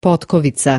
Potkovica.